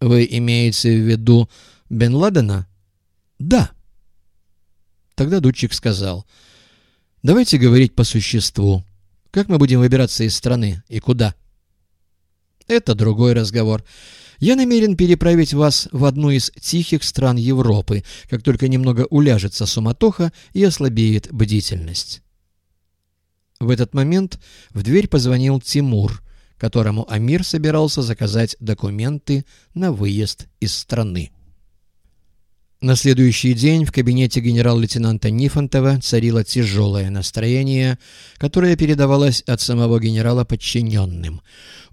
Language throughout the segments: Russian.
Вы имеете в виду Бен Ладена? Да. Тогда Дудчик сказал, давайте говорить по существу. Как мы будем выбираться из страны и куда? Это другой разговор. Я намерен переправить вас в одну из тихих стран Европы, как только немного уляжется суматоха и ослабеет бдительность. В этот момент в дверь позвонил Тимур, которому Амир собирался заказать документы на выезд из страны. На следующий день в кабинете генерал-лейтенанта Нифонтова царило тяжелое настроение, которое передавалось от самого генерала подчиненным.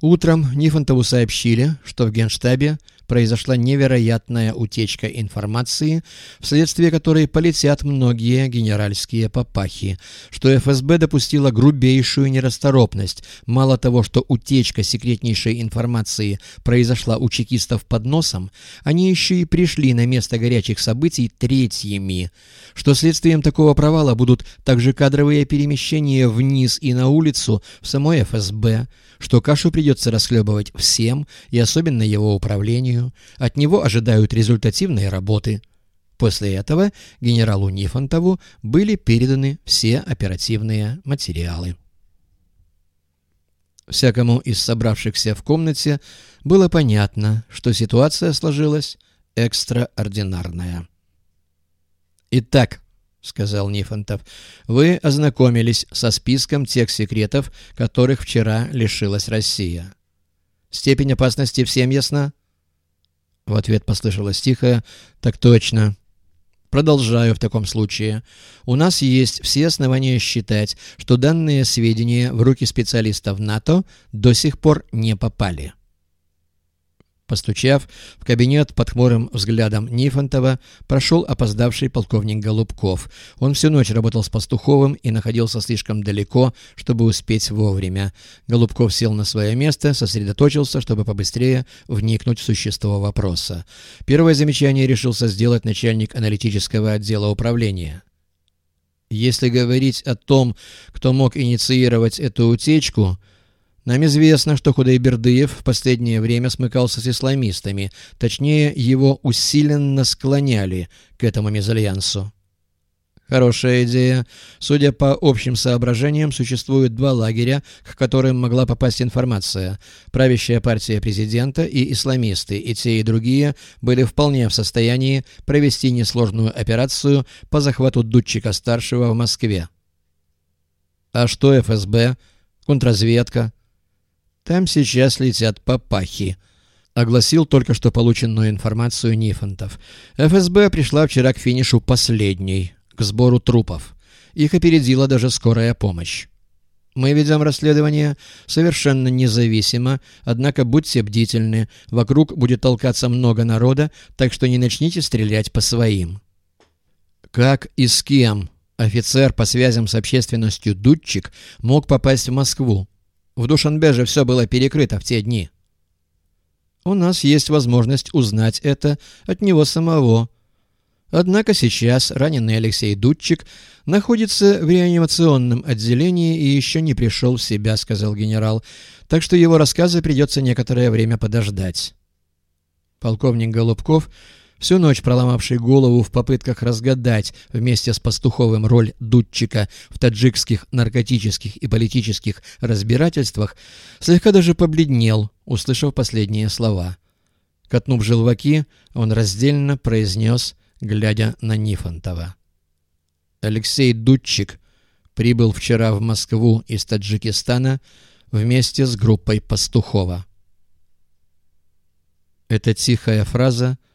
Утром Нифонтову сообщили, что в генштабе произошла невероятная утечка информации, вследствие которой полетят многие генеральские папахи, что ФСБ допустила грубейшую нерасторопность. Мало того, что утечка секретнейшей информации произошла у чекистов под носом, они еще и пришли на место горячих событий третьими, что следствием такого провала будут также кадровые перемещения вниз и на улицу в самой ФСБ, что кашу придется расхлебывать всем и особенно его управлению, от него ожидают результативные работы. После этого генералу Нифонтову были переданы все оперативные материалы. Всякому из собравшихся в комнате было понятно, что ситуация сложилась экстраординарная. Итак, — сказал Нифонтов. «Вы ознакомились со списком тех секретов, которых вчера лишилась Россия. Степень опасности всем ясна?» В ответ послышалось тихое «Так точно». Продолжаю в таком случае. У нас есть все основания считать, что данные сведения в руки специалистов НАТО до сих пор не попали. Постучав в кабинет под хмурым взглядом Нифонтова, прошел опоздавший полковник Голубков. Он всю ночь работал с Пастуховым и находился слишком далеко, чтобы успеть вовремя. Голубков сел на свое место, сосредоточился, чтобы побыстрее вникнуть в существо вопроса. Первое замечание решился сделать начальник аналитического отдела управления. Если говорить о том, кто мог инициировать эту утечку, нам известно, что Худайбердыев в последнее время смыкался с исламистами, точнее, его усиленно склоняли к этому мезальянсу. Хорошая идея. Судя по общим соображениям, существует два лагеря, к которым могла попасть информация. Правящая партия президента и исламисты, и те, и другие были вполне в состоянии провести несложную операцию по захвату Дудчика-старшего в Москве. А что ФСБ? Контрразведка? Там сейчас летят папахи. Огласил только что полученную информацию Нифонтов. ФСБ пришла вчера к финишу последней, к сбору трупов. Их опередила даже скорая помощь. Мы ведем расследование совершенно независимо, однако будьте бдительны, вокруг будет толкаться много народа, так что не начните стрелять по своим. Как и с кем офицер по связям с общественностью Дудчик мог попасть в Москву? В Душанбе же все было перекрыто в те дни. У нас есть возможность узнать это от него самого. Однако сейчас раненый Алексей Дудчик находится в реанимационном отделении и еще не пришел в себя, сказал генерал, так что его рассказы придется некоторое время подождать. Полковник Голубков всю ночь проломавший голову в попытках разгадать вместе с Пастуховым роль Дудчика в таджикских наркотических и политических разбирательствах, слегка даже побледнел, услышав последние слова. Катнув желваки, он раздельно произнес, глядя на Нифонтова. Алексей Дудчик прибыл вчера в Москву из Таджикистана вместе с группой Пастухова. Эта тихая фраза —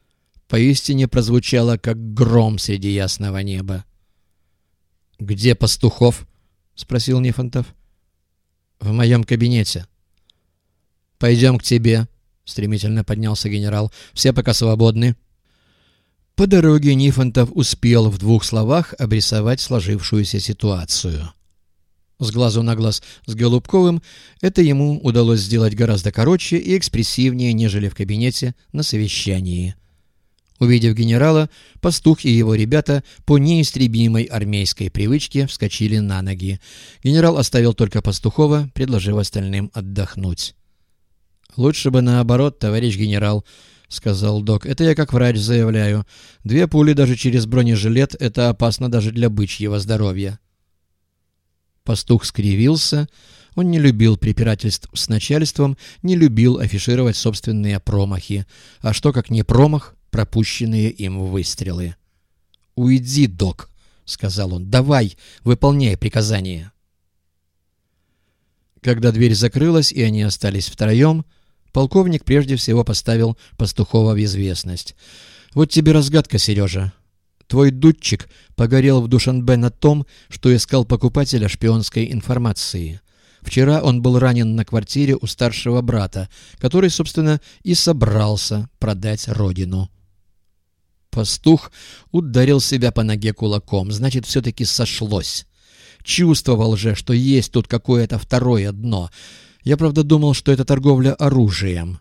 поистине прозвучало, как гром среди ясного неба. «Где Пастухов?» — спросил Нифонтов. «В моем кабинете». «Пойдем к тебе», — стремительно поднялся генерал. «Все пока свободны». По дороге Нифонтов успел в двух словах обрисовать сложившуюся ситуацию. С глазу на глаз с Голубковым это ему удалось сделать гораздо короче и экспрессивнее, нежели в кабинете на совещании. Увидев генерала, пастух и его ребята по неистребимой армейской привычке вскочили на ноги. Генерал оставил только пастухова, предложив остальным отдохнуть. «Лучше бы наоборот, товарищ генерал», сказал док. «Это я как врач заявляю. Две пули даже через бронежилет — это опасно даже для бычьего здоровья». Пастух скривился. Он не любил препирательств с начальством, не любил афишировать собственные промахи. А что как не промах, пропущенные им выстрелы. «Уйди, док», — сказал он. «Давай, выполняй приказание». Когда дверь закрылась и они остались втроем, полковник прежде всего поставил Пастухова в известность. «Вот тебе разгадка, Сережа. Твой дудчик погорел в Душанбе на том, что искал покупателя шпионской информации. Вчера он был ранен на квартире у старшего брата, который, собственно, и собрался продать родину». Пастух ударил себя по ноге кулаком. Значит, все-таки сошлось. Чувствовал же, что есть тут какое-то второе дно. Я, правда, думал, что это торговля оружием.